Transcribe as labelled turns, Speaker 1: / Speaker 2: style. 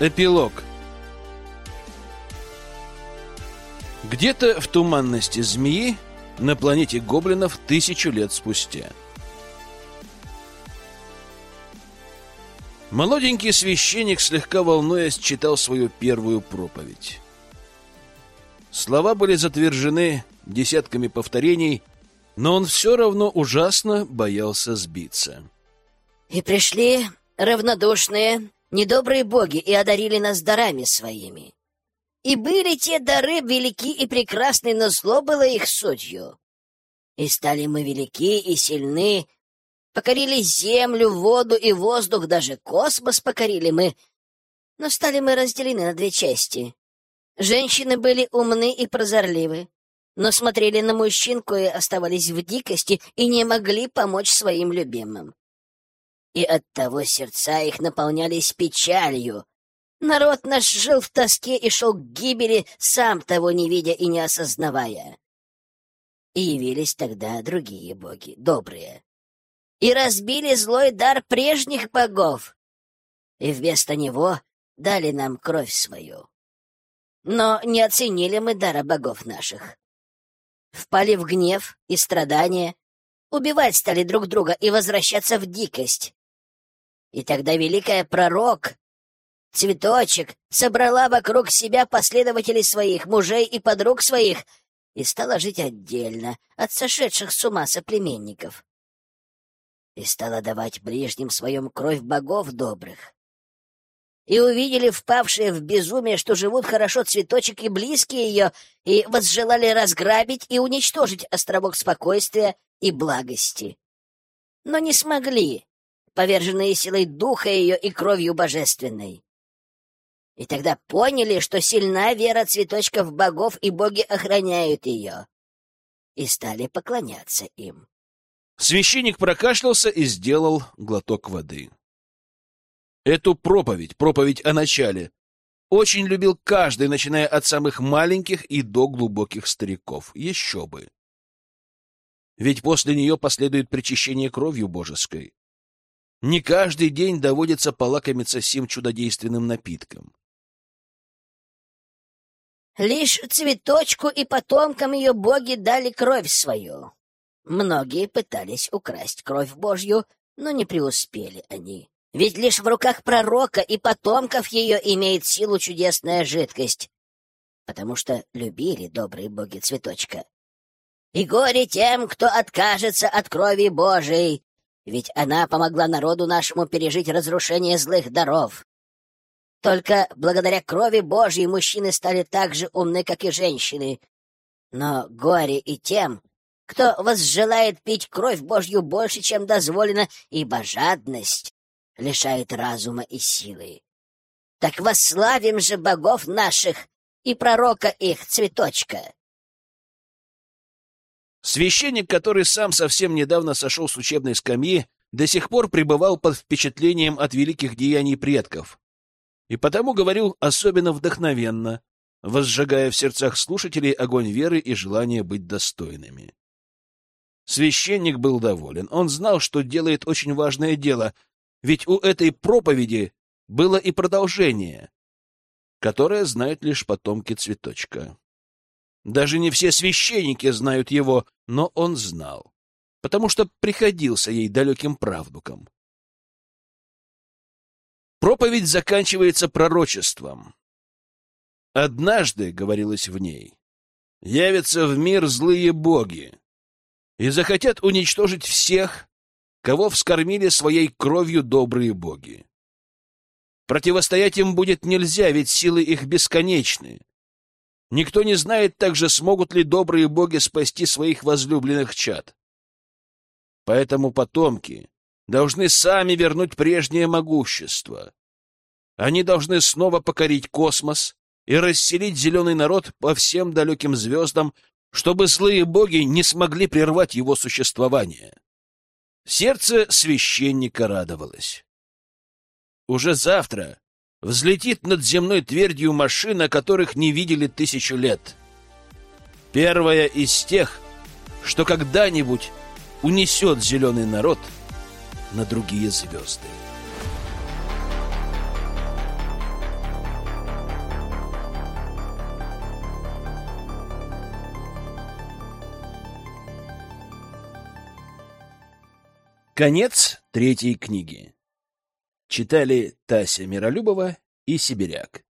Speaker 1: Эпилог Где-то в туманности змеи на планете гоблинов тысячу лет спустя. Молоденький священник, слегка волнуясь, читал свою первую проповедь. Слова были затвержены десятками повторений, но он все равно ужасно боялся сбиться.
Speaker 2: «И пришли равнодушные, недобрые боги и одарили нас дарами своими. И были те дары велики и прекрасны, но зло было их сутью. И стали мы велики и сильны, покорили землю, воду и воздух, даже космос покорили мы, но стали мы разделены на две части. Женщины были умны и прозорливы, но смотрели на мужчин, кое оставались в дикости и не могли помочь своим любимым и оттого сердца их наполнялись печалью. Народ наш жил в тоске и шел к гибели, сам того не видя и не осознавая. И явились тогда другие боги, добрые, и разбили злой дар прежних богов, и вместо него дали нам кровь свою. Но не оценили мы дара богов наших. Впали в гнев и страдания, убивать стали друг друга и возвращаться в дикость. И тогда великая пророк, цветочек, собрала вокруг себя последователей своих, мужей и подруг своих, и стала жить отдельно от сошедших с ума соплеменников. И стала давать ближним своем кровь богов добрых. И увидели впавшие в безумие, что живут хорошо цветочек и близкие ее, и возжелали разграбить и уничтожить островок спокойствия и благости. Но не смогли, поверженные силой духа ее и кровью божественной. И тогда поняли, что сильна вера цветочков богов, и боги охраняют ее. И стали поклоняться им.
Speaker 1: Священник прокашлялся и сделал глоток воды. Эту проповедь, проповедь о начале, очень любил каждый, начиная от самых маленьких и до глубоких стариков. Еще бы. Ведь после нее последует причащение кровью божеской. Не каждый день доводится полакомиться сим чудодейственным напитком.
Speaker 2: Лишь цветочку и потомкам ее боги дали кровь свою. Многие пытались украсть кровь Божью, но не преуспели они. Ведь лишь в руках пророка и потомков ее имеет силу чудесная жидкость, потому что любили добрые боги цветочка. И горе тем, кто откажется от крови Божией, ведь она помогла народу нашему пережить разрушение злых даров. Только благодаря крови Божьей мужчины стали так же умны, как и женщины. Но горе и тем, кто возжелает пить кровь Божью больше, чем дозволено, ибо жадность лишает разума и силы. Так восславим же богов наших и пророка их, цветочка.
Speaker 1: Священник, который сам совсем недавно сошел с учебной скамьи, до сих пор пребывал под впечатлением от великих деяний предков, и потому говорил особенно вдохновенно, возжигая в сердцах слушателей огонь веры и желание быть достойными. Священник был доволен. Он знал, что делает очень важное дело, ведь у этой проповеди было и продолжение, которое знают лишь потомки цветочка. Даже не все священники знают его, но он знал, потому что приходился ей далеким правдуком. Проповедь заканчивается пророчеством. «Однажды, — говорилось в ней, — явятся в мир злые боги и захотят уничтожить всех, кого вскормили своей кровью добрые боги. Противостоять им будет нельзя, ведь силы их бесконечны, Никто не знает также, смогут ли добрые боги спасти своих возлюбленных чад. Поэтому потомки должны сами вернуть прежнее могущество. Они должны снова покорить космос и расселить зеленый народ по всем далеким звездам, чтобы злые боги не смогли прервать его существование. Сердце священника радовалось. Уже завтра взлетит над земной твердью машина, которых не видели тысячу лет. Первая из тех, что когда-нибудь унесет зеленый народ на другие звезды. Конец третьей книги. Читали Тася Миролюбова и Сибиряк.